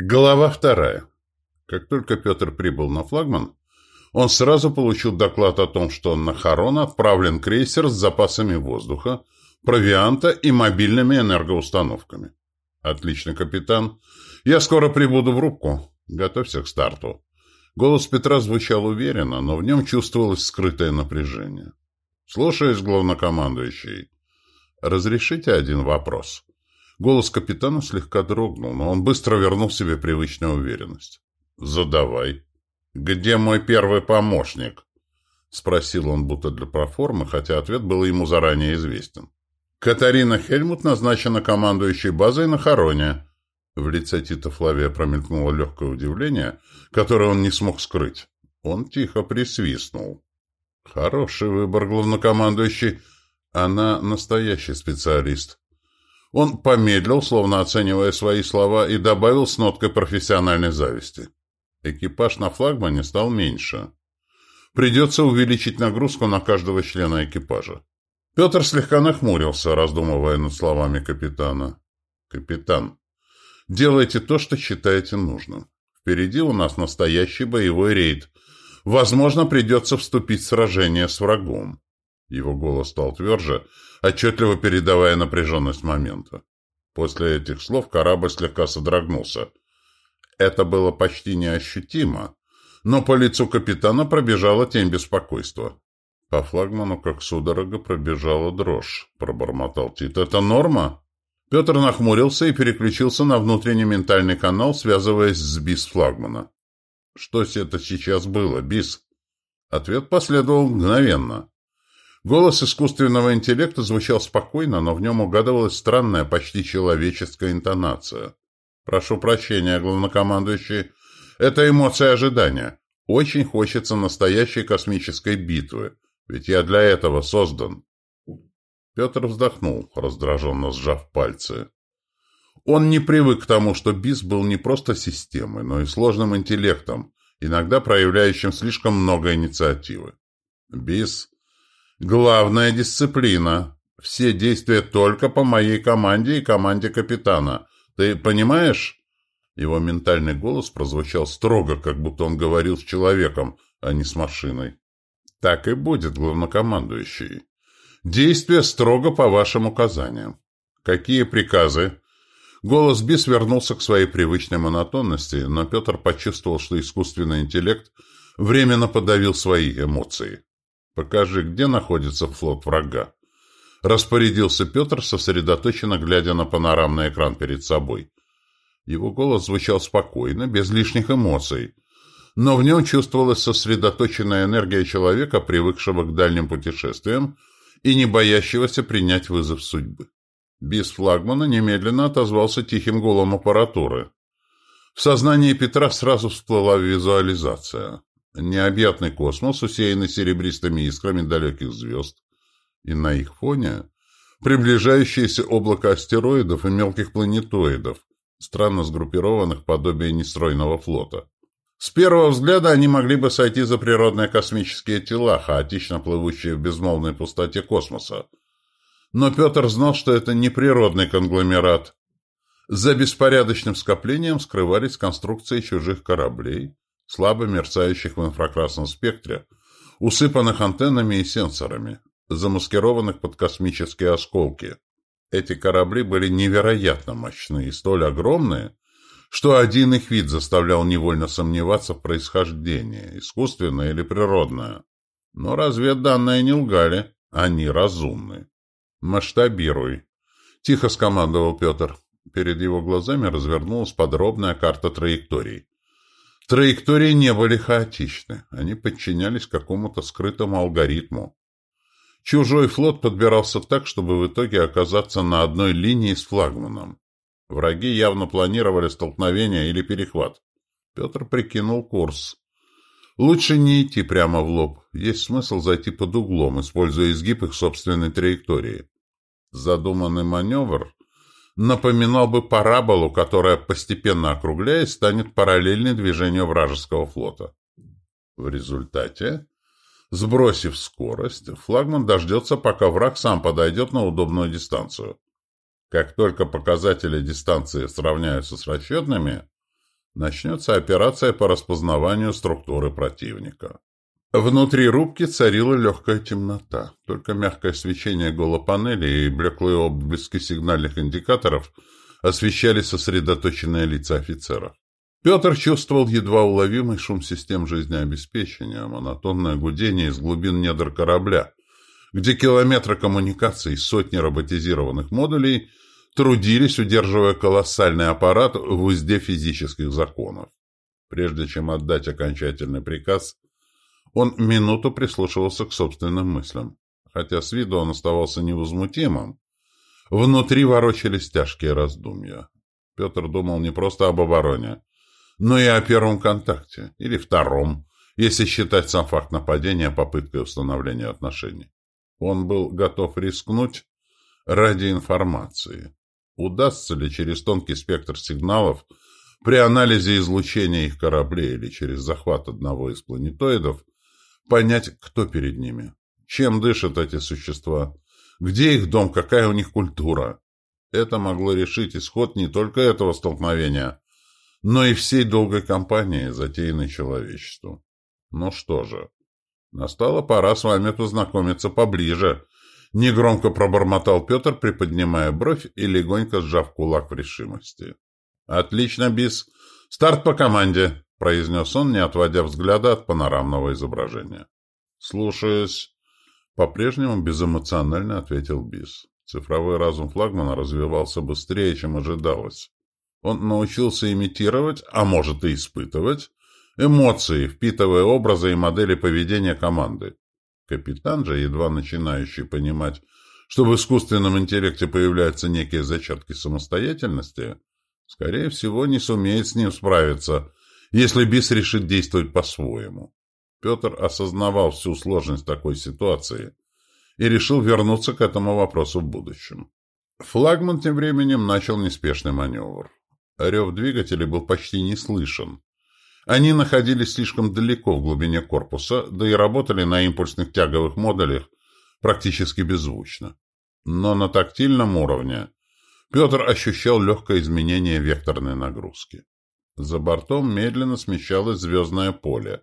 Глава вторая. Как только Петр прибыл на флагман, он сразу получил доклад о том, что на Харон отправлен крейсер с запасами воздуха, провианта и мобильными энергоустановками. «Отлично, капитан. Я скоро прибуду в рубку. Готовься к старту». Голос Петра звучал уверенно, но в нем чувствовалось скрытое напряжение. «Слушаюсь, главнокомандующий. Разрешите один вопрос?» Голос капитана слегка дрогнул, но он быстро вернул себе привычную уверенность. «Задавай». «Где мой первый помощник?» — спросил он будто для проформы, хотя ответ был ему заранее известен. «Катарина Хельмут назначена командующей базой на Хороне». В лице Тита Флавия промелькнуло легкое удивление, которое он не смог скрыть. Он тихо присвистнул. «Хороший выбор, главнокомандующий. Она настоящий специалист. Он помедлил, словно оценивая свои слова, и добавил с ноткой профессиональной зависти. Экипаж на флагмане стал меньше. Придется увеличить нагрузку на каждого члена экипажа. Петр слегка нахмурился, раздумывая над словами капитана. «Капитан, делайте то, что считаете нужным. Впереди у нас настоящий боевой рейд. Возможно, придется вступить в сражение с врагом. Его голос стал тверже, отчетливо передавая напряженность момента. После этих слов корабль слегка содрогнулся. Это было почти неощутимо, но по лицу капитана пробежала тень беспокойства. По флагману, как судорога, пробежала дрожь, пробормотал Тит. «Это норма?» Петр нахмурился и переключился на внутренний ментальный канал, связываясь с БИС флагмана. «Что это сейчас было, БИС?» Ответ последовал мгновенно. Голос искусственного интеллекта звучал спокойно, но в нем угадывалась странная, почти человеческая интонация. «Прошу прощения, главнокомандующий. Это эмоция ожидания. Очень хочется настоящей космической битвы, ведь я для этого создан». Петр вздохнул, раздраженно сжав пальцы. Он не привык к тому, что БИС был не просто системой, но и сложным интеллектом, иногда проявляющим слишком много инициативы. БИС Главная дисциплина. Все действия только по моей команде и команде капитана. Ты понимаешь? Его ментальный голос прозвучал строго, как будто он говорил с человеком, а не с машиной. Так и будет, главнокомандующий. Действия строго по вашим указаниям. Какие приказы? Голос Бис вернулся к своей привычной монотонности, но Петр почувствовал, что искусственный интеллект временно подавил свои эмоции. «Покажи, где находится флот врага». Распорядился Петр, сосредоточенно глядя на панорамный экран перед собой. Его голос звучал спокойно, без лишних эмоций, но в нем чувствовалась сосредоточенная энергия человека, привыкшего к дальним путешествиям и не боящегося принять вызов судьбы. Без флагмана немедленно отозвался тихим голом аппаратуры. В сознании Петра сразу всплыла визуализация. Необъятный космос, усеянный серебристыми искрами далеких звезд, и на их фоне приближающееся облако астероидов и мелких планетоидов, странно сгруппированных подобие нестройного флота. С первого взгляда они могли бы сойти за природные космические тела, хаотично плывущие в безмолвной пустоте космоса. Но Петр знал, что это не природный конгломерат. За беспорядочным скоплением скрывались конструкции чужих кораблей, слабо мерцающих в инфракрасном спектре, усыпанных антеннами и сенсорами, замаскированных под космические осколки. Эти корабли были невероятно мощны и столь огромные, что один их вид заставлял невольно сомневаться в происхождении, искусственное или природное. Но разведданные не лгали, они разумны. «Масштабируй», — тихо скомандовал Петр. Перед его глазами развернулась подробная карта траекторий. Траектории не были хаотичны, они подчинялись какому-то скрытому алгоритму. Чужой флот подбирался так, чтобы в итоге оказаться на одной линии с флагманом. Враги явно планировали столкновение или перехват. Петр прикинул курс. Лучше не идти прямо в лоб. Есть смысл зайти под углом, используя изгиб их собственной траектории. Задуманный маневр напоминал бы параболу, которая, постепенно округляясь, станет параллельной движению вражеского флота. В результате, сбросив скорость, флагман дождется, пока враг сам подойдет на удобную дистанцию. Как только показатели дистанции сравняются с расчетными, Начнется операция по распознаванию структуры противника. Внутри рубки царила легкая темнота. Только мягкое свечение голопанели и блеклые отблески сигнальных индикаторов освещали сосредоточенные лица офицеров. Петр чувствовал едва уловимый шум систем жизнеобеспечения, монотонное гудение из глубин недр корабля, где километры коммуникаций и сотни роботизированных модулей трудились, удерживая колоссальный аппарат в узде физических законов. Прежде чем отдать окончательный приказ, он минуту прислушивался к собственным мыслям. Хотя с виду он оставался невозмутимым, внутри ворочались тяжкие раздумья. Петр думал не просто об обороне, но и о первом контакте, или втором, если считать сам факт нападения попыткой установления отношений. Он был готов рискнуть ради информации. Удастся ли через тонкий спектр сигналов при анализе излучения их кораблей или через захват одного из планетоидов понять, кто перед ними, чем дышат эти существа, где их дом, какая у них культура. Это могло решить исход не только этого столкновения, но и всей долгой кампании, затеянной человечеству. Ну что же, настала пора с вами познакомиться поближе, негромко пробормотал Петр, приподнимая бровь и легонько сжав кулак в решимости. Отлично, Бис. Старт по команде. — произнес он, не отводя взгляда от панорамного изображения. «Слушаюсь». По-прежнему безэмоционально ответил Бис. Цифровой разум флагмана развивался быстрее, чем ожидалось. Он научился имитировать, а может и испытывать, эмоции, впитывая образы и модели поведения команды. Капитан же, едва начинающий понимать, что в искусственном интеллекте появляются некие зачатки самостоятельности, скорее всего, не сумеет с ним справиться если БИС решит действовать по-своему. Петр осознавал всю сложность такой ситуации и решил вернуться к этому вопросу в будущем. Флагман тем временем начал неспешный маневр. Рев двигателей был почти не слышен. Они находились слишком далеко в глубине корпуса, да и работали на импульсных тяговых модулях практически беззвучно. Но на тактильном уровне Петр ощущал легкое изменение векторной нагрузки. За бортом медленно смещалось звездное поле,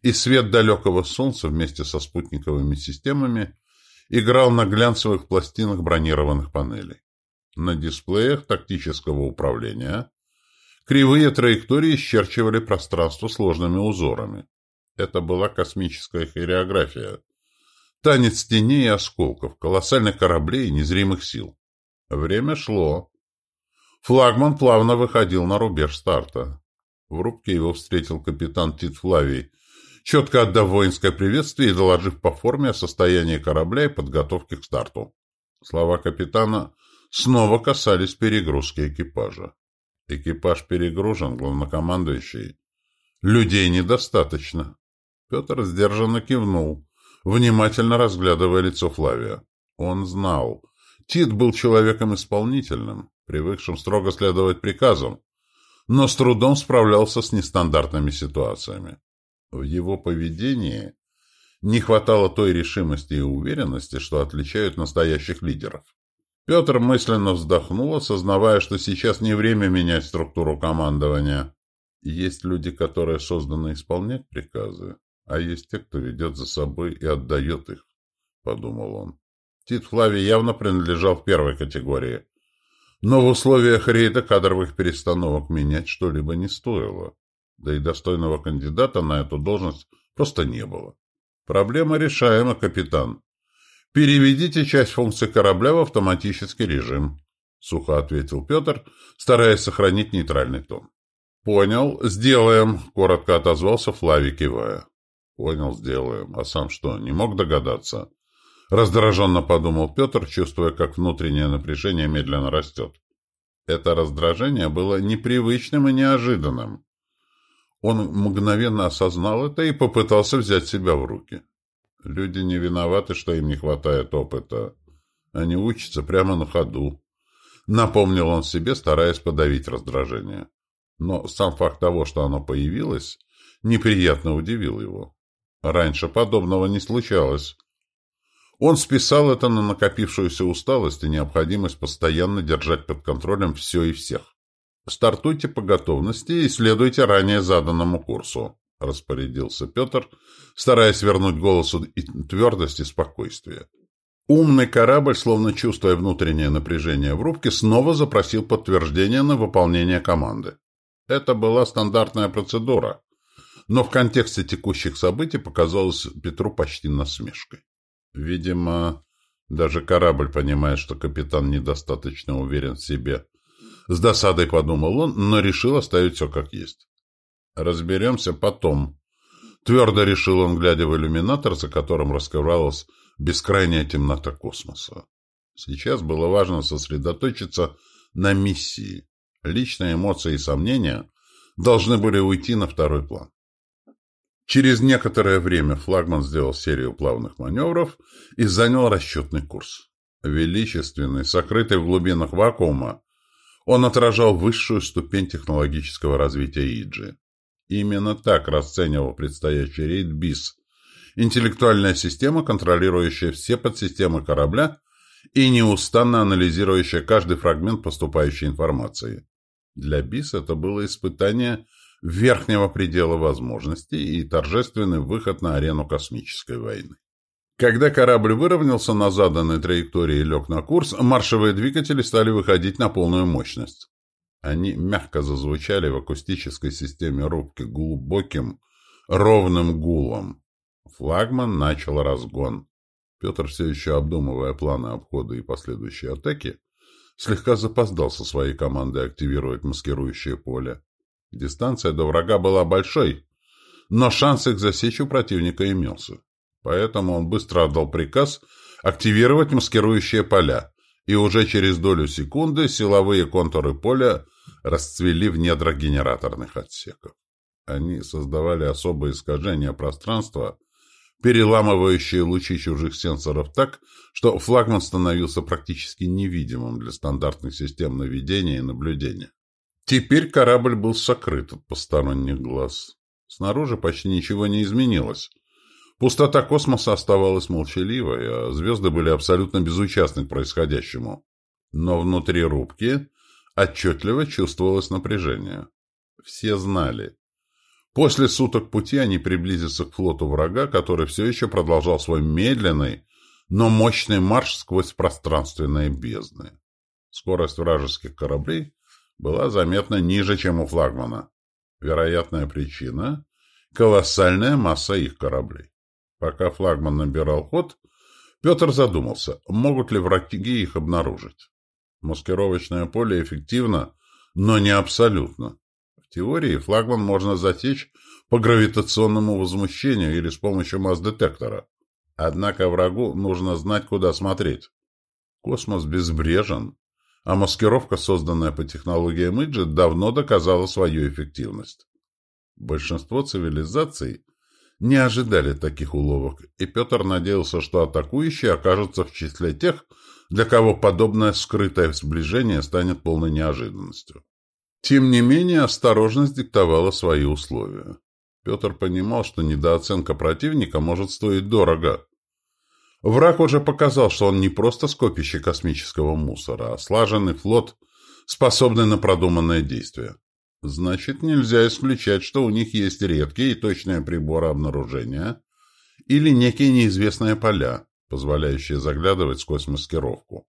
и свет далекого солнца вместе со спутниковыми системами играл на глянцевых пластинах бронированных панелей. На дисплеях тактического управления кривые траектории исчерчивали пространство сложными узорами. Это была космическая хореография. Танец теней и осколков, колоссальных кораблей и незримых сил. Время шло, Флагман плавно выходил на рубеж старта. В рубке его встретил капитан Тит Флавий, четко отдав воинское приветствие и доложив по форме о состоянии корабля и подготовке к старту. Слова капитана снова касались перегрузки экипажа. Экипаж перегружен, главнокомандующий. Людей недостаточно. Петр сдержанно кивнул, внимательно разглядывая лицо Флавия. Он знал. Тит был человеком исполнительным привыкшим строго следовать приказам, но с трудом справлялся с нестандартными ситуациями. В его поведении не хватало той решимости и уверенности, что отличают настоящих лидеров. Петр мысленно вздохнул, осознавая, что сейчас не время менять структуру командования. Есть люди, которые созданы исполнять приказы, а есть те, кто ведет за собой и отдает их, — подумал он. Тит Флавий явно принадлежал к первой категории. Но в условиях рейда кадровых перестановок менять что-либо не стоило. Да и достойного кандидата на эту должность просто не было. Проблема решаема, капитан. Переведите часть функций корабля в автоматический режим, сухо ответил Петр, стараясь сохранить нейтральный тон. Понял, сделаем, коротко отозвался Флавий, кивая. Понял, сделаем. А сам что, не мог догадаться? Раздраженно подумал Петр, чувствуя, как внутреннее напряжение медленно растет. Это раздражение было непривычным и неожиданным. Он мгновенно осознал это и попытался взять себя в руки. Люди не виноваты, что им не хватает опыта. Они учатся прямо на ходу. Напомнил он себе, стараясь подавить раздражение. Но сам факт того, что оно появилось, неприятно удивил его. Раньше подобного не случалось. Он списал это на накопившуюся усталость и необходимость постоянно держать под контролем все и всех. Стартуйте по готовности и следуйте ранее заданному курсу, распорядился Петр, стараясь вернуть голосу и твердость и спокойствие. Умный корабль, словно чувствуя внутреннее напряжение в рубке, снова запросил подтверждение на выполнение команды. Это была стандартная процедура, но в контексте текущих событий показалось Петру почти насмешкой. Видимо, даже корабль понимает, что капитан недостаточно уверен в себе. С досадой подумал он, но решил оставить все как есть. «Разберемся потом», — твердо решил он, глядя в иллюминатор, за которым раскрывалась бескрайняя темнота космоса. Сейчас было важно сосредоточиться на миссии. Личные эмоции и сомнения должны были уйти на второй план. Через некоторое время флагман сделал серию плавных маневров и занял расчетный курс. Величественный, сокрытый в глубинах вакуума, он отражал высшую ступень технологического развития Иджи. Именно так расценивал предстоящий рейд БИС, интеллектуальная система, контролирующая все подсистемы корабля и неустанно анализирующая каждый фрагмент поступающей информации. Для БИС это было испытание – верхнего предела возможностей и торжественный выход на арену космической войны. Когда корабль выровнялся на заданной траектории и лег на курс, маршевые двигатели стали выходить на полную мощность. Они мягко зазвучали в акустической системе рубки глубоким, ровным гулом. Флагман начал разгон. Петр, все еще обдумывая планы обхода и последующей атаки, слегка запоздал со своей командой активировать маскирующее поле. Дистанция до врага была большой, но шанс их засечь у противника имелся. Поэтому он быстро отдал приказ активировать маскирующие поля, и уже через долю секунды силовые контуры поля расцвели в недрах генераторных отсеков. Они создавали особое искажение пространства, переламывающие лучи чужих сенсоров так, что флагман становился практически невидимым для стандартных систем наведения и наблюдения. Теперь корабль был сокрыт от посторонних глаз. Снаружи почти ничего не изменилось. Пустота космоса оставалась молчаливой, а звезды были абсолютно безучастны к происходящему. Но внутри рубки отчетливо чувствовалось напряжение. Все знали. После суток пути они приблизятся к флоту врага, который все еще продолжал свой медленный, но мощный марш сквозь пространственные бездны. Скорость вражеских кораблей была заметно ниже, чем у флагмана. Вероятная причина – колоссальная масса их кораблей. Пока флагман набирал ход, Петр задумался, могут ли враги их обнаружить. Маскировочное поле эффективно, но не абсолютно. В теории флагман можно засечь по гравитационному возмущению или с помощью масс-детектора. Однако врагу нужно знать, куда смотреть. Космос безбрежен, а маскировка, созданная по технологиям Иджи, давно доказала свою эффективность. Большинство цивилизаций не ожидали таких уловок, и Петр надеялся, что атакующие окажутся в числе тех, для кого подобное скрытое сближение станет полной неожиданностью. Тем не менее, осторожность диктовала свои условия. Петр понимал, что недооценка противника может стоить дорого, Враг уже показал, что он не просто скопище космического мусора, а слаженный флот, способный на продуманное действие. Значит, нельзя исключать, что у них есть редкие и точные приборы обнаружения или некие неизвестные поля, позволяющие заглядывать сквозь маскировку.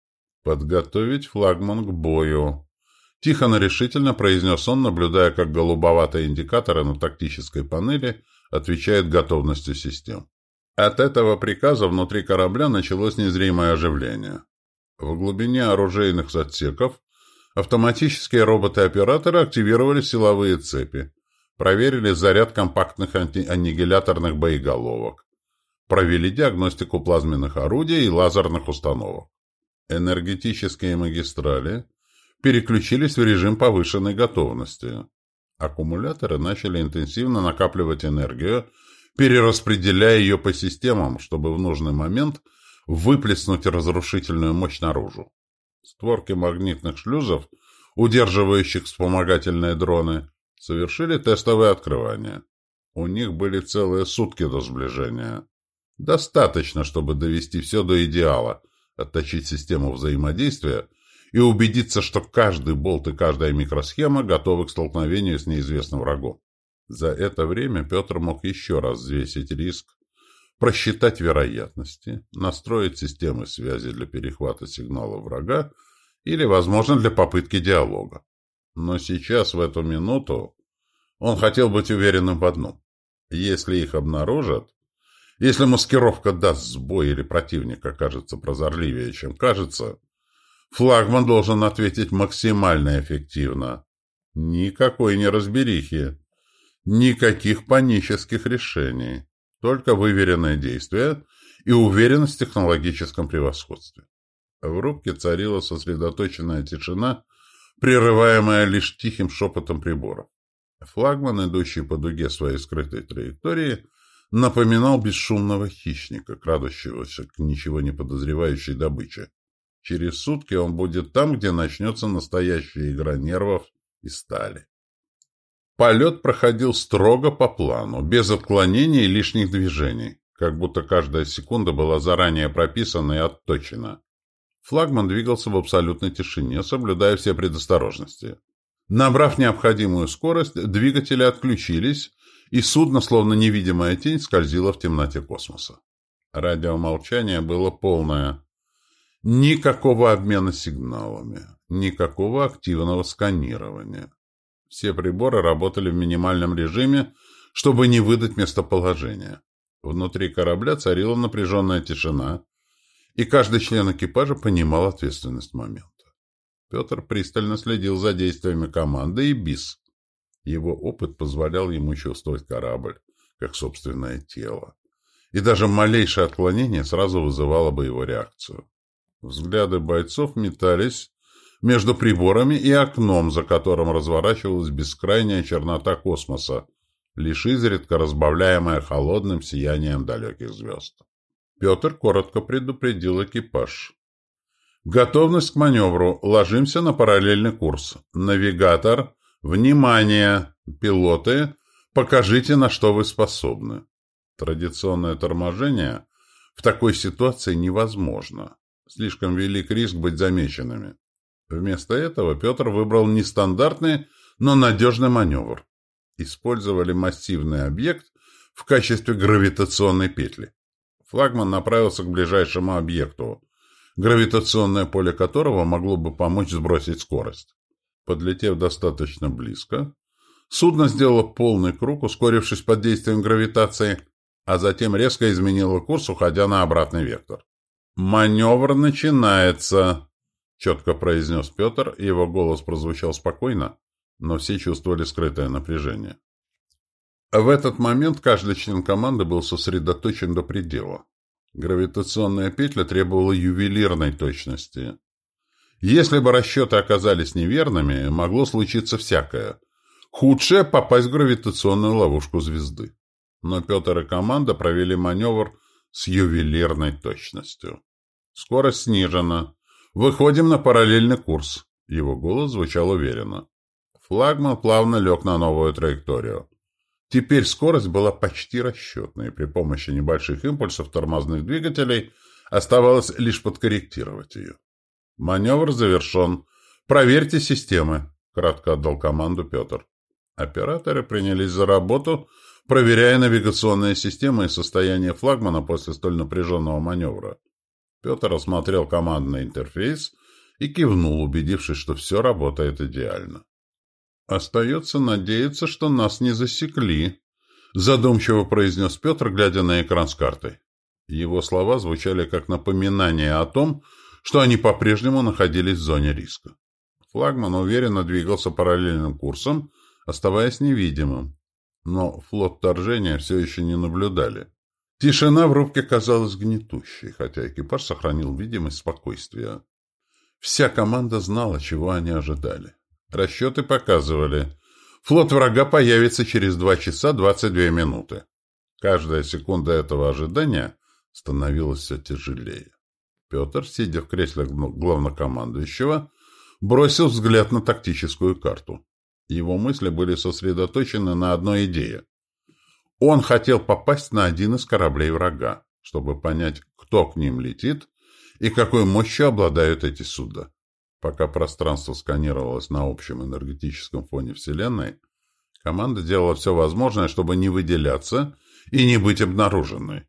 «Подготовить флагман к бою», — тихо, но решительно произнес он, наблюдая, как голубоватые индикаторы на тактической панели отвечают готовностью систем. От этого приказа внутри корабля началось незримое оживление. В глубине оружейных отсеков автоматические роботы-операторы активировали силовые цепи, проверили заряд компактных аннигиляторных боеголовок, провели диагностику плазменных орудий и лазерных установок. Энергетические магистрали переключились в режим повышенной готовности. Аккумуляторы начали интенсивно накапливать энергию перераспределяя ее по системам, чтобы в нужный момент выплеснуть разрушительную мощь наружу. Створки магнитных шлюзов, удерживающих вспомогательные дроны, совершили тестовое открывание. У них были целые сутки до сближения. Достаточно, чтобы довести все до идеала, отточить систему взаимодействия и убедиться, что каждый болт и каждая микросхема готовы к столкновению с неизвестным врагом. За это время Петр мог еще раз взвесить риск, просчитать вероятности, настроить системы связи для перехвата сигнала врага или, возможно, для попытки диалога. Но сейчас, в эту минуту, он хотел быть уверенным в одном. Если их обнаружат, если маскировка даст сбой или противник окажется прозорливее, чем кажется, флагман должен ответить максимально эффективно. Никакой неразберихи, никаких панических решений, только выверенные действия и уверенность в технологическом превосходстве. В рубке царила сосредоточенная тишина, прерываемая лишь тихим шепотом прибора. Флагман, идущий по дуге своей скрытой траектории, напоминал бесшумного хищника, крадущегося к ничего не подозревающей добыче. Через сутки он будет там, где начнется настоящая игра нервов и стали. Полет проходил строго по плану, без отклонений и лишних движений, как будто каждая секунда была заранее прописана и отточена. Флагман двигался в абсолютной тишине, соблюдая все предосторожности. Набрав необходимую скорость, двигатели отключились, и судно, словно невидимая тень, скользило в темноте космоса. Радиомолчание было полное. Никакого обмена сигналами, никакого активного сканирования. Все приборы работали в минимальном режиме, чтобы не выдать местоположение. Внутри корабля царила напряженная тишина, и каждый член экипажа понимал ответственность момента. Петр пристально следил за действиями команды и БИС. Его опыт позволял ему чувствовать корабль, как собственное тело. И даже малейшее отклонение сразу вызывало бы его реакцию. Взгляды бойцов метались между приборами и окном, за которым разворачивалась бескрайняя чернота космоса, лишь изредка разбавляемая холодным сиянием далеких звезд. Петр коротко предупредил экипаж. Готовность к маневру. Ложимся на параллельный курс. Навигатор. Внимание! Пилоты, покажите, на что вы способны. Традиционное торможение в такой ситуации невозможно. Слишком велик риск быть замеченными. Вместо этого Петр выбрал нестандартный, но надежный маневр. Использовали массивный объект в качестве гравитационной петли. Флагман направился к ближайшему объекту, гравитационное поле которого могло бы помочь сбросить скорость. Подлетев достаточно близко, судно сделало полный круг, ускорившись под действием гравитации, а затем резко изменило курс, уходя на обратный вектор. «Маневр начинается!» — четко произнес Петр, и его голос прозвучал спокойно, но все чувствовали скрытое напряжение. В этот момент каждый член команды был сосредоточен до предела. Гравитационная петля требовала ювелирной точности. Если бы расчеты оказались неверными, могло случиться всякое. Худшее – попасть в гравитационную ловушку звезды. Но Петр и команда провели маневр с ювелирной точностью. Скорость снижена. Выходим на параллельный курс. Его голос звучал уверенно. Флагман плавно лег на новую траекторию. Теперь скорость была почти расчетной. При помощи небольших импульсов тормозных двигателей оставалось лишь подкорректировать ее. «Маневр завершен. Проверьте системы», — кратко отдал команду Петр. Операторы принялись за работу, проверяя навигационные системы и состояние флагмана после столь напряженного маневра. Петр осмотрел командный интерфейс и кивнул, убедившись, что все работает идеально. «Остается надеяться, что нас не засекли», — задумчиво произнес Петр, глядя на экран с картой. Его слова звучали как напоминание о том, что они по-прежнему находились в зоне риска. Флагман уверенно двигался параллельным курсом, оставаясь невидимым. Но флот вторжения все еще не наблюдали. Тишина в рубке казалась гнетущей, хотя экипаж сохранил видимость спокойствия. Вся команда знала, чего они ожидали. Расчеты показывали. Флот врага появится через 2 часа 22 минуты. Каждая секунда этого ожидания становилась все тяжелее. Петр, сидя в кресле главнокомандующего, бросил взгляд на тактическую карту. Его мысли были сосредоточены на одной идее. Он хотел попасть на один из кораблей врага, чтобы понять, кто к ним летит и какой мощью обладают эти суда. Пока пространство сканировалось на общем энергетическом фоне Вселенной, команда делала все возможное, чтобы не выделяться и не быть обнаруженной.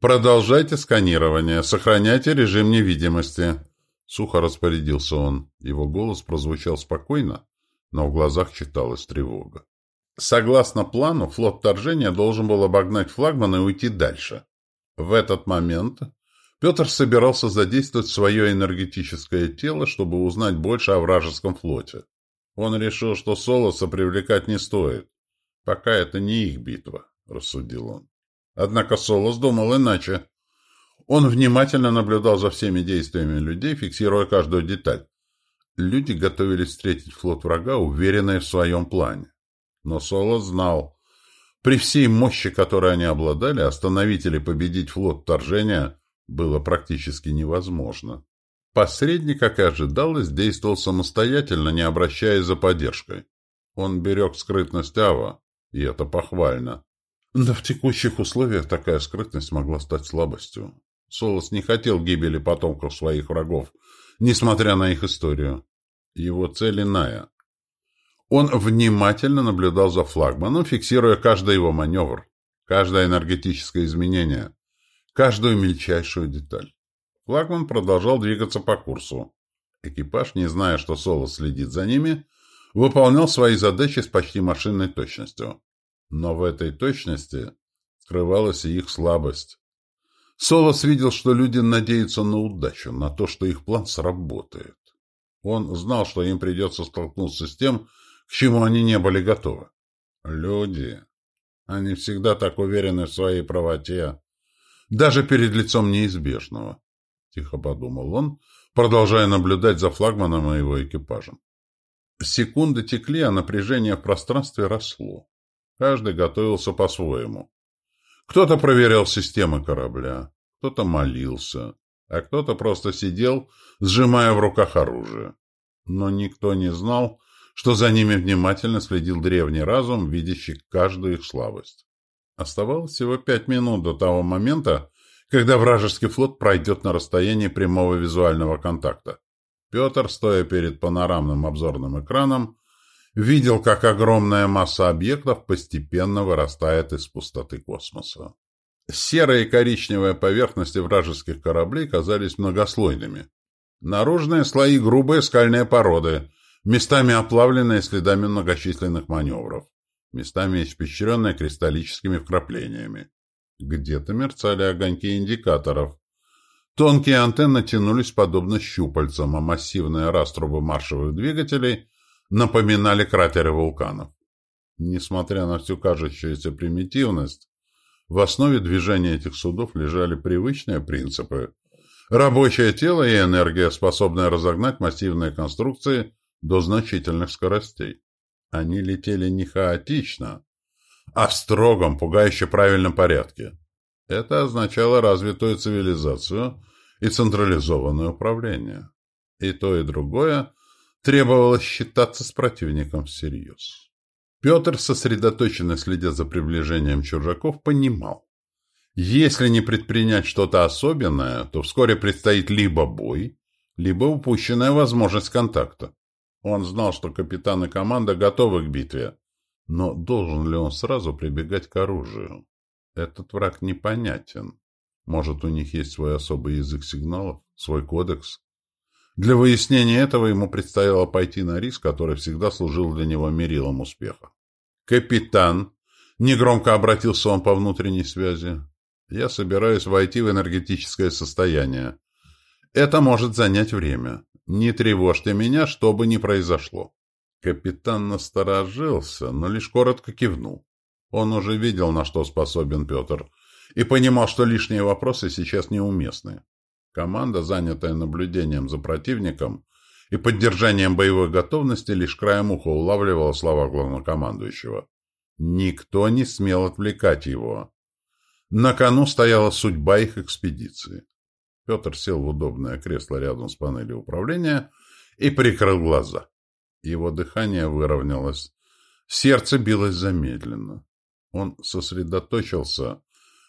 «Продолжайте сканирование, сохраняйте режим невидимости», — сухо распорядился он. Его голос прозвучал спокойно, но в глазах читалась тревога. Согласно плану, флот вторжения должен был обогнать флагман и уйти дальше. В этот момент Петр собирался задействовать свое энергетическое тело, чтобы узнать больше о вражеском флоте. Он решил, что Солоса привлекать не стоит. Пока это не их битва, рассудил он. Однако Солос думал иначе. Он внимательно наблюдал за всеми действиями людей, фиксируя каждую деталь. Люди готовились встретить флот врага, уверенные в своем плане. Но Солос знал, при всей мощи, которой они обладали, остановить или победить флот вторжения было практически невозможно. Посредник, как и ожидалось, действовал самостоятельно, не обращаясь за поддержкой. Он берег скрытность Ава, и это похвально. Да в текущих условиях такая скрытность могла стать слабостью. Солос не хотел гибели потомков своих врагов, несмотря на их историю. Его цель иная. Он внимательно наблюдал за флагманом, фиксируя каждый его маневр, каждое энергетическое изменение, каждую мельчайшую деталь. Флагман продолжал двигаться по курсу. Экипаж, не зная, что Соло следит за ними, выполнял свои задачи с почти машинной точностью. Но в этой точности скрывалась и их слабость. Солос видел, что люди надеются на удачу, на то, что их план сработает. Он знал, что им придется столкнуться с тем, к чему они не были готовы. Люди. Они всегда так уверены в своей правоте. Даже перед лицом неизбежного. Тихо подумал он, продолжая наблюдать за флагманом и его экипажем. Секунды текли, а напряжение в пространстве росло. Каждый готовился по-своему. Кто-то проверял системы корабля, кто-то молился, а кто-то просто сидел, сжимая в руках оружие. Но никто не знал, что за ними внимательно следил древний разум, видящий каждую их слабость. Оставалось всего пять минут до того момента, когда вражеский флот пройдет на расстоянии прямого визуального контакта. Петр, стоя перед панорамным обзорным экраном, видел, как огромная масса объектов постепенно вырастает из пустоты космоса. Серая и коричневая поверхности вражеских кораблей казались многослойными. Наружные слои – грубые скальные породы, местами оплавленные следами многочисленных маневров, местами испещренные кристаллическими вкраплениями. Где-то мерцали огоньки индикаторов. Тонкие антенны тянулись подобно щупальцам, а массивные раструбы маршевых двигателей напоминали кратеры вулканов. Несмотря на всю кажущуюся примитивность, в основе движения этих судов лежали привычные принципы. Рабочее тело и энергия, способная разогнать массивные конструкции до значительных скоростей. Они летели не хаотично, а в строгом, пугающе правильном порядке. Это означало развитую цивилизацию и централизованное управление. И то, и другое требовалось считаться с противником всерьез. Петр, сосредоточенно следя за приближением чужаков, понимал, если не предпринять что-то особенное, то вскоре предстоит либо бой, либо упущенная возможность контакта. Он знал, что капитан и команда готовы к битве. Но должен ли он сразу прибегать к оружию? Этот враг непонятен. Может, у них есть свой особый язык сигналов, свой кодекс? Для выяснения этого ему предстояло пойти на риск, который всегда служил для него мерилом успеха. «Капитан!» — негромко обратился он по внутренней связи. «Я собираюсь войти в энергетическое состояние. Это может занять время. «Не тревожьте меня, что бы ни произошло». Капитан насторожился, но лишь коротко кивнул. Он уже видел, на что способен Петр, и понимал, что лишние вопросы сейчас неуместны. Команда, занятая наблюдением за противником и поддержанием боевой готовности, лишь краем уха улавливала слова главнокомандующего. Никто не смел отвлекать его. На кону стояла судьба их экспедиции. Петр сел в удобное кресло рядом с панелью управления и прикрыл глаза. Его дыхание выровнялось. Сердце билось замедленно. Он сосредоточился,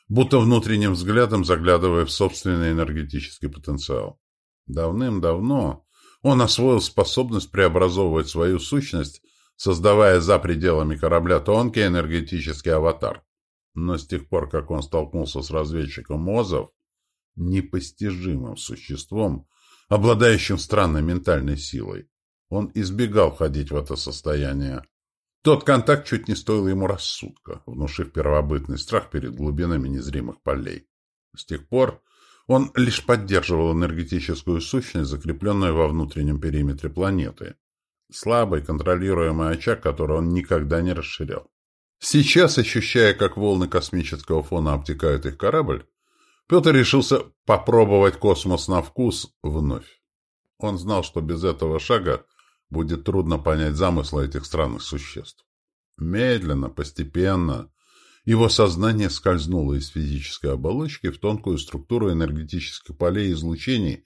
будто внутренним взглядом заглядывая в собственный энергетический потенциал. Давным-давно, Он освоил способность преобразовывать свою сущность, создавая за пределами корабля тонкий энергетический аватар. Но с тех пор, как он столкнулся с разведчиком Озов, непостижимым существом, обладающим странной ментальной силой, он избегал входить в это состояние. Тот контакт чуть не стоил ему рассудка, внушив первобытный страх перед глубинами незримых полей. С тех пор он лишь поддерживал энергетическую сущность, закрепленную во внутреннем периметре планеты. Слабый, контролируемый очаг, который он никогда не расширял. Сейчас, ощущая, как волны космического фона обтекают их корабль, Петр решился попробовать космос на вкус вновь. Он знал, что без этого шага будет трудно понять замыслы этих странных существ. Медленно, постепенно, его сознание скользнуло из физической оболочки в тонкую структуру энергетических полей и излучений,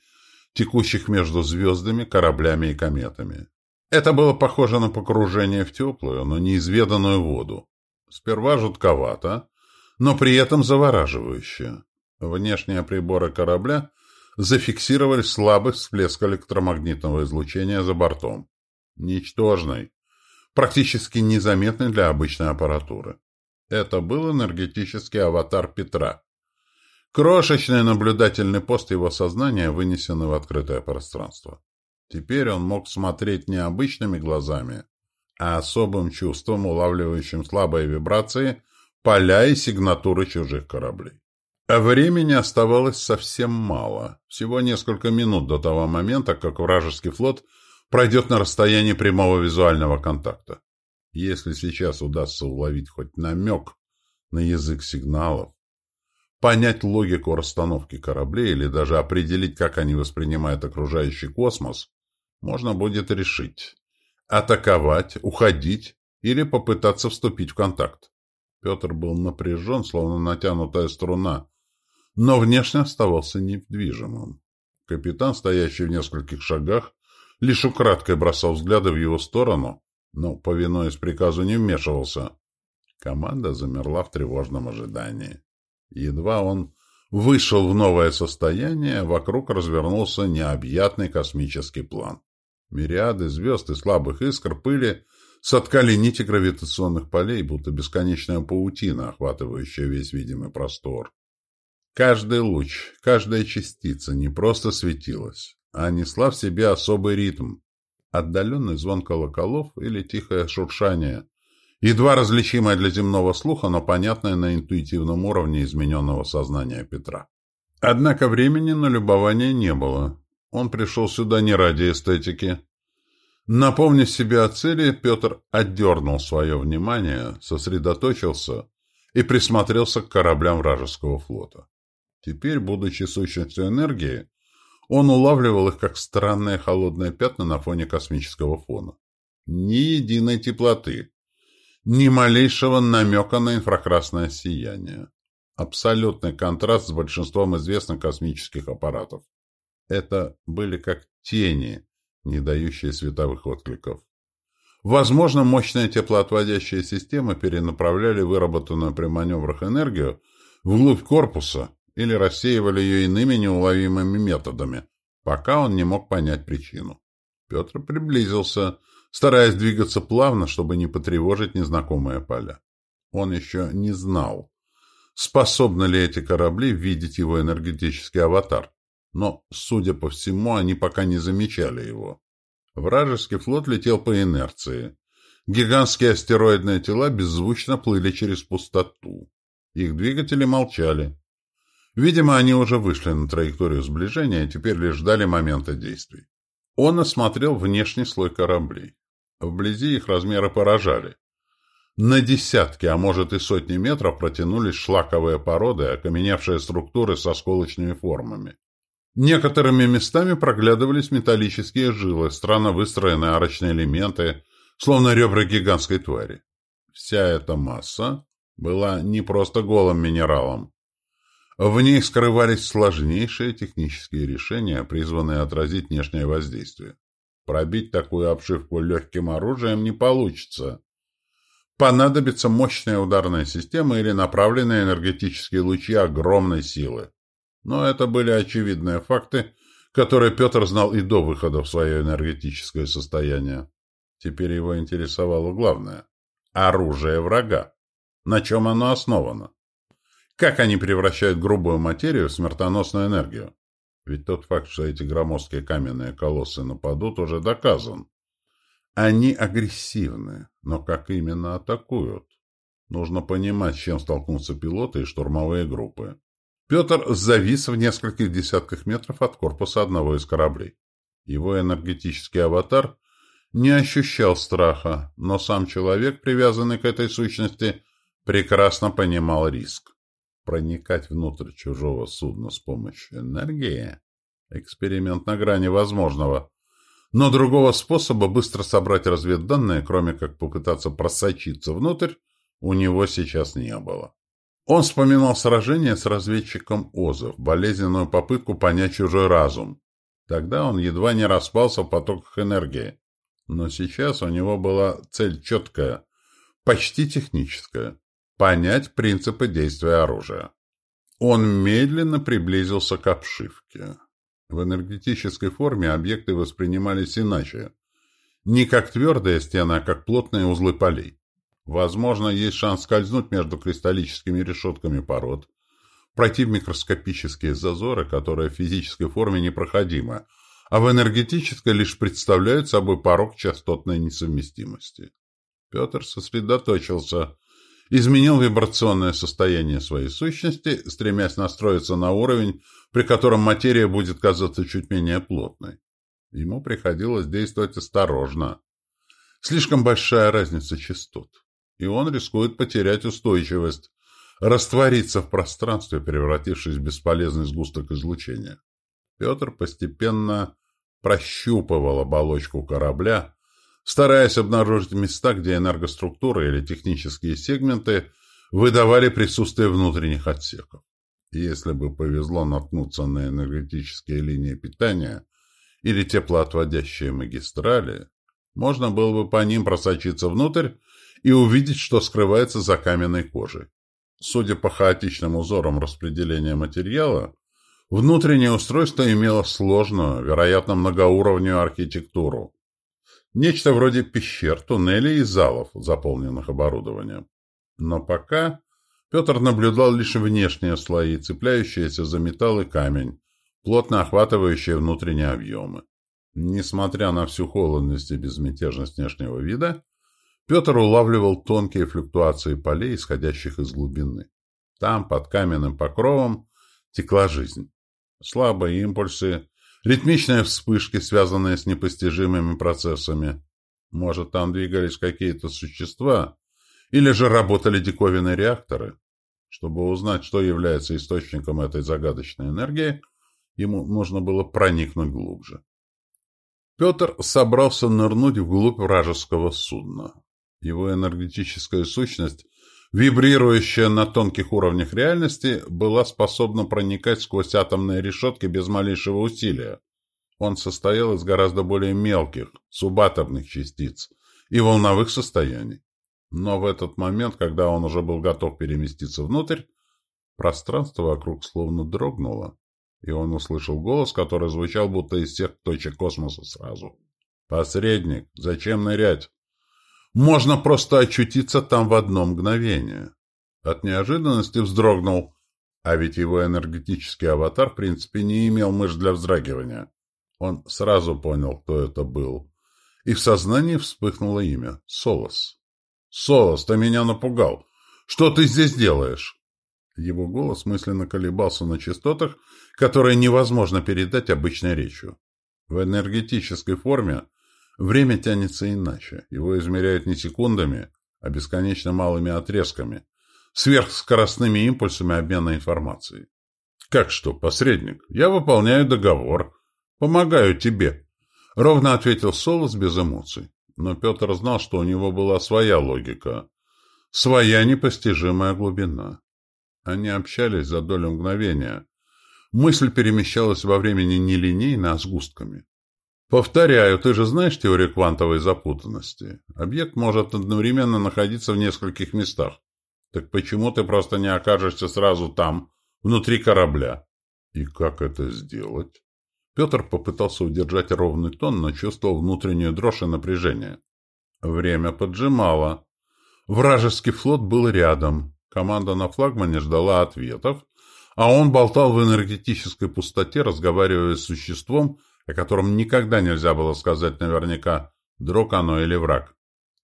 текущих между звездами, кораблями и кометами. Это было похоже на погружение в теплую, но неизведанную воду. Сперва жутковато, но при этом завораживающе. Внешние приборы корабля зафиксировали слабый всплеск электромагнитного излучения за бортом. Ничтожный, практически незаметный для обычной аппаратуры. Это был энергетический аватар Петра. Крошечный наблюдательный пост его сознания, вынесенный в открытое пространство. Теперь он мог смотреть не обычными глазами, а особым чувством, улавливающим слабые вибрации, поля и сигнатуры чужих кораблей. А времени оставалось совсем мало, всего несколько минут до того момента, как вражеский флот пройдет на расстоянии прямого визуального контакта. Если сейчас удастся уловить хоть намек на язык сигналов, понять логику расстановки кораблей или даже определить, как они воспринимают окружающий космос, можно будет решить – атаковать, уходить или попытаться вступить в контакт. Петр был напряжен, словно натянутая струна, но внешне оставался недвижимым. Капитан, стоящий в нескольких шагах, лишь украдкой бросал взгляды в его сторону, но, повинуясь приказу, не вмешивался. Команда замерла в тревожном ожидании. Едва он вышел в новое состояние, вокруг развернулся необъятный космический план. Мириады звезд и слабых искр пыли соткали нити гравитационных полей, будто бесконечная паутина, охватывающая весь видимый простор. Каждый луч, каждая частица не просто светилась, а несла в себе особый ритм, Отдаленный звон колоколов или тихое шуршание, едва различимое для земного слуха, но понятное на интуитивном уровне измененного сознания Петра. Однако времени на любование не было. Он пришел сюда не ради эстетики. Напомнив себе о цели, Петр отдернул свое внимание, сосредоточился и присмотрелся к кораблям вражеского флота. Теперь, будучи сущностью энергии, он улавливал их как странные холодные пятна на фоне космического фона. Ни единой теплоты, ни малейшего намека на инфракрасное сияние. Абсолютный контраст с большинством известных космических аппаратов. Это были как тени, не дающие световых откликов. Возможно, мощные теплоотводящие системы перенаправляли выработанную при маневрах энергию вглубь корпуса или рассеивали ее иными неуловимыми методами, пока он не мог понять причину. Петр приблизился, стараясь двигаться плавно, чтобы не потревожить незнакомые поля. Он еще не знал, способны ли эти корабли видеть его энергетический аватар, но, судя по всему, они пока не замечали его. Вражеский флот летел по инерции. Гигантские астероидные тела беззвучно плыли через пустоту. Их двигатели молчали. Видимо, они уже вышли на траекторию сближения и теперь лишь ждали момента действий. Он осмотрел внешний слой кораблей. Вблизи их размеры поражали. На десятки, а может и сотни метров протянулись шлаковые породы, окаменевшие структуры с осколочными формами. Некоторыми местами проглядывались металлические жилы, странно выстроенные арочные элементы, словно ребра гигантской твари. Вся эта масса была не просто голым минералом, в ней скрывались сложнейшие технические решения, призванные отразить внешнее воздействие. Пробить такую обшивку легким оружием не получится. Понадобится мощная ударная система или направленные энергетические лучи огромной силы. Но это были очевидные факты, которое Петр знал и до выхода в свое энергетическое состояние. Теперь его интересовало главное – оружие врага. На чем оно основано? Как они превращают грубую материю в смертоносную энергию? Ведь тот факт, что эти громоздкие каменные колоссы нападут, уже доказан. Они агрессивны, но как именно атакуют? Нужно понимать, с чем столкнутся пилоты и штурмовые группы. Петр завис в нескольких десятках метров от корпуса одного из кораблей. Его энергетический аватар не ощущал страха, но сам человек, привязанный к этой сущности, прекрасно понимал риск. Проникать внутрь чужого судна с помощью энергии – эксперимент на грани возможного. Но другого способа быстро собрать разведданные, кроме как попытаться просочиться внутрь, у него сейчас не было. Он вспоминал сражение с разведчиком Озов, болезненную попытку понять чужой разум. Тогда он едва не распался в потоках энергии. Но сейчас у него была цель четкая, почти техническая понять принципы действия оружия. Он медленно приблизился к обшивке. В энергетической форме объекты воспринимались иначе. Не как твердые стены, а как плотные узлы полей. Возможно, есть шанс скользнуть между кристаллическими решетками пород, пройти в микроскопические зазоры, которые в физической форме непроходимы, а в энергетической лишь представляют собой порог частотной несовместимости. Петр сосредоточился, изменил вибрационное состояние своей сущности, стремясь настроиться на уровень, при котором материя будет казаться чуть менее плотной. Ему приходилось действовать осторожно. Слишком большая разница частот, и он рискует потерять устойчивость, раствориться в пространстве, превратившись в бесполезный сгусток излучения. Петр постепенно прощупывал оболочку корабля, стараясь обнаружить места, где энергоструктуры или технические сегменты выдавали присутствие внутренних отсеков. Если бы повезло наткнуться на энергетические линии питания или теплоотводящие магистрали, можно было бы по ним просочиться внутрь и увидеть, что скрывается за каменной кожей. Судя по хаотичным узорам распределения материала, внутреннее устройство имело сложную, вероятно, многоуровневую архитектуру, Нечто вроде пещер, туннелей и залов, заполненных оборудованием. Но пока Петр наблюдал лишь внешние слои, цепляющиеся за металл и камень, плотно охватывающие внутренние объемы. Несмотря на всю холодность и безмятежность внешнего вида, Петр улавливал тонкие флюктуации полей, исходящих из глубины. Там, под каменным покровом, текла жизнь. Слабые импульсы, Ритмичные вспышки, связанные с непостижимыми процессами. Может, там двигались какие-то существа, или же работали диковинные реакторы. Чтобы узнать, что является источником этой загадочной энергии, ему нужно было проникнуть глубже. Петр собрался нырнуть вглубь вражеского судна. Его энергетическая сущность вибрирующая на тонких уровнях реальности, была способна проникать сквозь атомные решетки без малейшего усилия. Он состоял из гораздо более мелких, субатомных частиц и волновых состояний. Но в этот момент, когда он уже был готов переместиться внутрь, пространство вокруг словно дрогнуло, и он услышал голос, который звучал будто из всех точек космоса сразу. «Посредник, зачем нырять? Можно просто очутиться там в одно мгновение. От неожиданности вздрогнул, а ведь его энергетический аватар в принципе не имел мышц для вздрагивания. Он сразу понял, кто это был. И в сознании вспыхнуло имя — Солос. «Солос, ты меня напугал! Что ты здесь делаешь?» Его голос мысленно колебался на частотах, которые невозможно передать обычной речью. В энергетической форме Время тянется иначе. Его измеряют не секундами, а бесконечно малыми отрезками, сверхскоростными импульсами обмена информацией. «Как что, посредник? Я выполняю договор. Помогаю тебе», — ровно ответил Солос без эмоций. Но Петр знал, что у него была своя логика, своя непостижимая глубина. Они общались за долю мгновения. Мысль перемещалась во времени не линейно, а сгустками. Повторяю, ты же знаешь теорию квантовой запутанности. Объект может одновременно находиться в нескольких местах. Так почему ты просто не окажешься сразу там, внутри корабля? И как это сделать? Петр попытался удержать ровный тон, но чувствовал внутреннюю дрожь и напряжение. Время поджимало. Вражеский флот был рядом. Команда на флагмане ждала ответов, а он болтал в энергетической пустоте, разговаривая с существом, о котором никогда нельзя было сказать наверняка, друг оно или враг.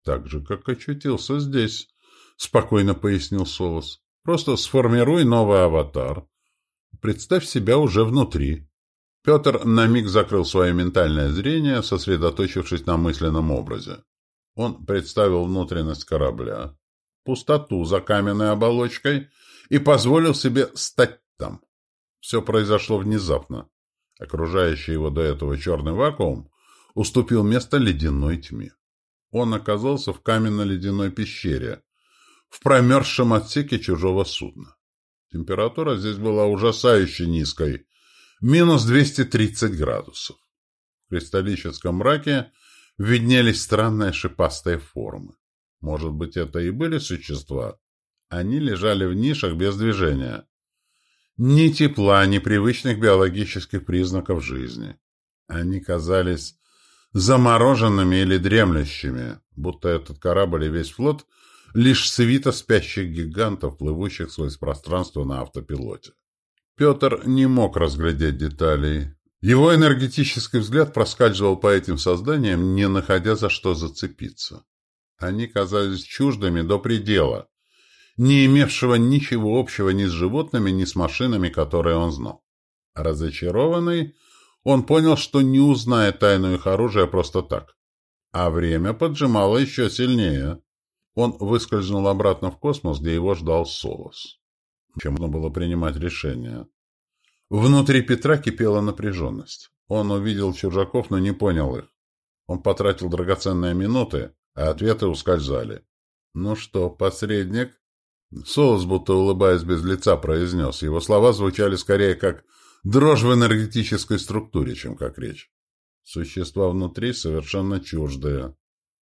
Так же, как очутился здесь, — спокойно пояснил Солос. Просто сформируй новый аватар. Представь себя уже внутри. Петр на миг закрыл свое ментальное зрение, сосредоточившись на мысленном образе. Он представил внутренность корабля, пустоту за каменной оболочкой и позволил себе стать там. Все произошло внезапно. Окружающий его до этого черный вакуум уступил место ледяной тьме. Он оказался в каменно-ледяной пещере, в промерзшем отсеке чужого судна. Температура здесь была ужасающе низкой, минус 230 градусов. В кристаллическом мраке виднелись странные шипастые формы. Может быть, это и были существа? Они лежали в нишах без движения. Ни тепла, ни привычных биологических признаков жизни. Они казались замороженными или дремлющими, будто этот корабль и весь флот — лишь свита спящих гигантов, плывущих сквозь пространство на автопилоте. Петр не мог разглядеть деталей. Его энергетический взгляд проскальзывал по этим созданиям, не находя за что зацепиться. Они казались чуждыми до предела, не имевшего ничего общего ни с животными, ни с машинами, которые он знал. Разочарованный, он понял, что не узнает тайну их оружия просто так. А время поджимало еще сильнее. Он выскользнул обратно в космос, где его ждал Солос. Чем можно было принимать решение. Внутри Петра кипела напряженность. Он увидел чужаков, но не понял их. Он потратил драгоценные минуты, а ответы ускользали. «Ну что, посредник?» Солос, будто улыбаясь без лица, произнес. Его слова звучали скорее как дрожь в энергетической структуре, чем как речь. Существа внутри совершенно чуждые.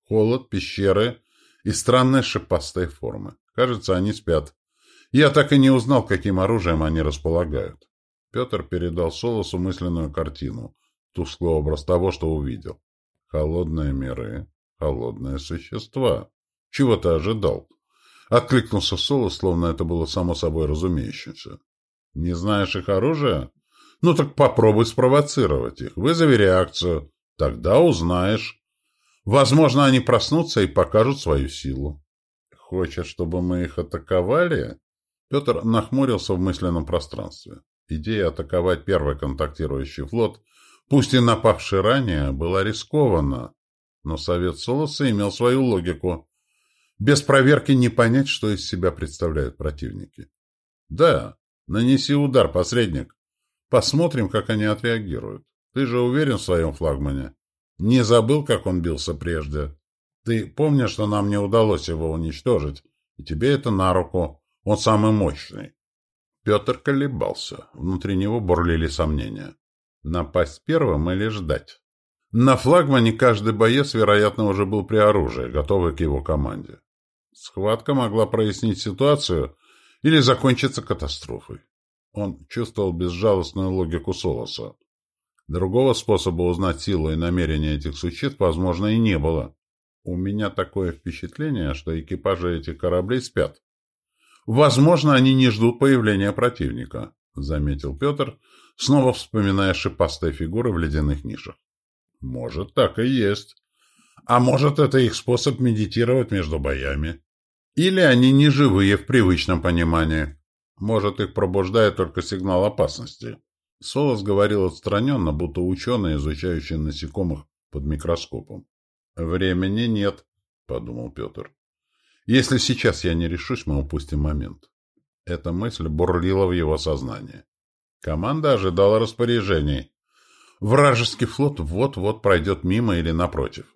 Холод, пещеры и странной шипастой формы. Кажется, они спят. Я так и не узнал, каким оружием они располагают. Петр передал Солосу мысленную картину, тусклый образ того, что увидел. Холодные миры, холодные существа. Чего ты ожидал? Откликнулся Солос, словно это было само собой разумеющимся. Не знаешь их оружия? Ну так попробуй спровоцировать их. Вызови реакцию. Тогда узнаешь. Возможно, они проснутся и покажут свою силу. Хочет, чтобы мы их атаковали? Петр нахмурился в мысленном пространстве. Идея атаковать первый контактирующий флот, пусть и напавший ранее, была рискована. Но совет Солоса имел свою логику. Без проверки не понять, что из себя представляют противники. Да, нанеси удар, посредник. Посмотрим, как они отреагируют. Ты же уверен в своем флагмане? Не забыл, как он бился прежде? Ты помнишь, что нам не удалось его уничтожить, и тебе это на руку. Он самый мощный. Петр колебался. Внутри него бурлили сомнения. Напасть первым или ждать? На флагмане каждый боец, вероятно, уже был при оружии, готовый к его команде. Схватка могла прояснить ситуацию или закончиться катастрофой. Он чувствовал безжалостную логику Солоса. Другого способа узнать силу и намерения этих существ, возможно, и не было. У меня такое впечатление, что экипажи этих кораблей спят. Возможно, они не ждут появления противника, заметил Петр, снова вспоминая шипастые фигуры в ледяных нишах. Может, так и есть. А может, это их способ медитировать между боями. Или они не живые в привычном понимании. Может, их пробуждает только сигнал опасности. Солос говорил отстраненно, будто ученый, изучающий насекомых под микроскопом. «Времени нет», — подумал Петр. «Если сейчас я не решусь, мы упустим момент». Эта мысль бурлила в его сознании. Команда ожидала распоряжений. Вражеский флот вот-вот пройдет мимо или напротив.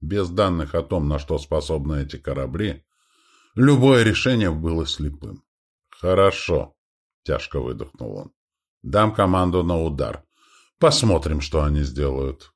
Без данных о том, на что способны эти корабли, любое решение было слепым. «Хорошо», — тяжко выдохнул он. Дам команду на удар. Посмотрим, что они сделают.